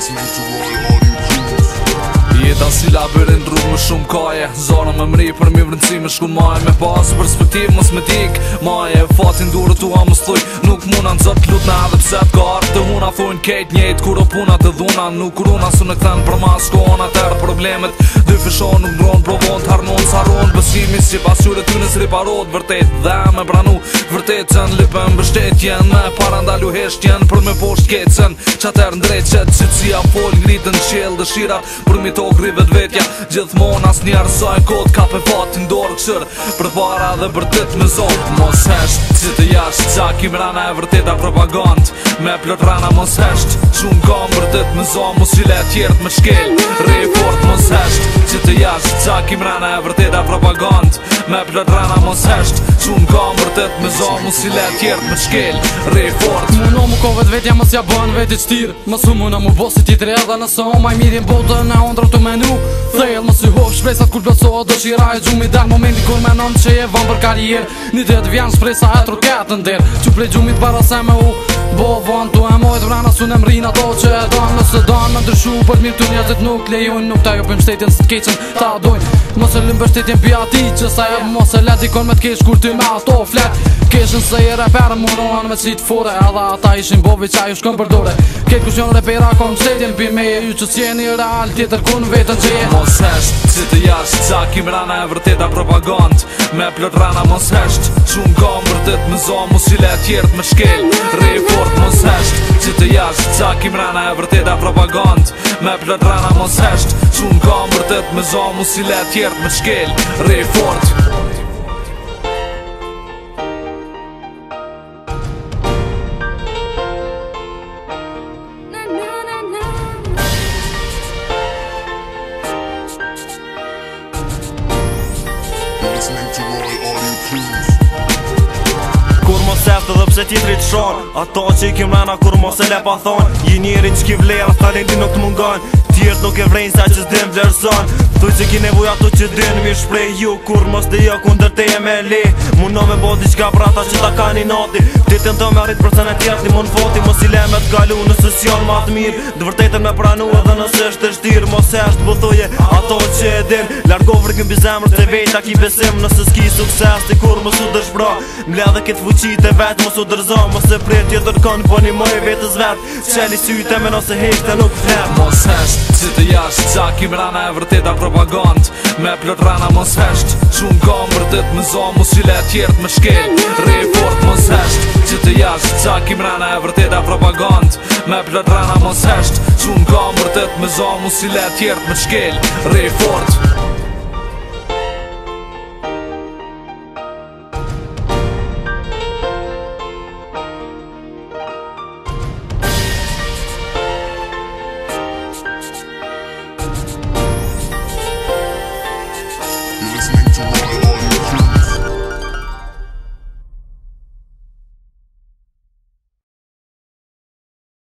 brings me to all you Jeta si labirin rrug më shumë kaje Zona me mri për mi vrëndësi me shku maje Me pasë perspektiv më smetik Maje e fatin durë të a më stoj Nuk muna në zotë, lutna edhe pse të garë Të huna fujnë kejt njejt kur o puna të dhuna Nuk runa su në këthen për ma skona Tërë problemet dy fisho nuk ngron Provon të harnon sarun haron si pas parohet vërtet dhe me branu Vërtet qënë lipën bështetjen Me parandalu heshtjen për me poshtë kecen Qater në dreqet që qia Ngritën qjel dëshira për mi to grive të vetja Gjithmon as një arsaj ka pe fat në dorë këshër Për para dhe vërtet me zot Mos hesht që të jasht Qak im rana e vërtet a propagand Me plot rana mos hesht Qumë kam vërtet me zot Mos file tjert me shkel fort mos hesht që të jasht rana e vërtet a propagand Me plët rana mos hesht Qumë ka më rëtët me za mu si le tjertë me shkel Rej fort Mu në mu kovet vetja mos ja ban veti qtirë Mos u mu në mu bosi ti tre edhe nëse o maj mirin botë Në ondra të menu Thejl mos u ho shpesat kur plëso o dëshira e gjumi Dal momenti kur me nëmë që je vën për karier Një dhe të vjanë shprej sa e truket në ndirë Që plej gjumi të barase me u Bo vën të e mojt vrana su në mrin ato që e dan Nëse dan me ndryshu për mirë të njëzit nuk lejojnë Nuk ta jopim shtetjen së të keqen ta dojnë Mosë lëmë për shtetjen pja ti që sa e Mos e let kon me t'kesh kur ty me ato flet Keshën se i reperën më rohen me qitë fore Edha ata ishin bovi qa ju shkon përdore Ketë kush njën repera kom qëtjen Bi me e ju që t'jeni real tjetër kun vetën që Mos hesht, si të jasht Qa kim rana e vërteta propagand Me plot rana mos hesht Qun gom vërtet më zon Mos qile tjertë më shkel Rej fort mos hesht Si të jasht, qa kim rana e vërteta propagand Me plot rana mos hesht Qun gom vërtet më zon Mos qile tjertë më shkel Rej fort Kur mos e dhe pse ti dritë shonë Ato që i kim rana kur mos e le pa thon Gjë njeri që ki vlerë, ta lindin nuk të mungonë gjithë nuk e vrejnë sa që s'din vlerëson Thuj që ki nevoja të që din mi shprej ju Kur mos të jo kunder te e me li Muno me bodi qka prata që ta ka një noti Titin të me arrit për sene tjetë mund foti Mos i le me t'kalu nësë s'jon ma t'mir Dë vërtetën me pranu edhe nëse është të shtir Mos e është bëthuje ato që e din Largo vërgën bizemr të vejt a ki besim Nëse s'ki sukses t'i kur mos u dërshbro Mle dhe kitë fuqit e vet mos u dërzo Mos e prit jetër kën po një moj vetës vet Qeli syte me nëse hejt e nuk fer Mos është si të jasht Cakim rana e vërteta propagand Me plot rana mos hesht Qun gom vërtet më zom Mos qile tjert më shkel fort mos hesht Si të jasht Cakim rana e vërteta propagand Me plot rana mos hesht Qun gom vërtet më zom Mos qile tjert më shkel Report mos hesht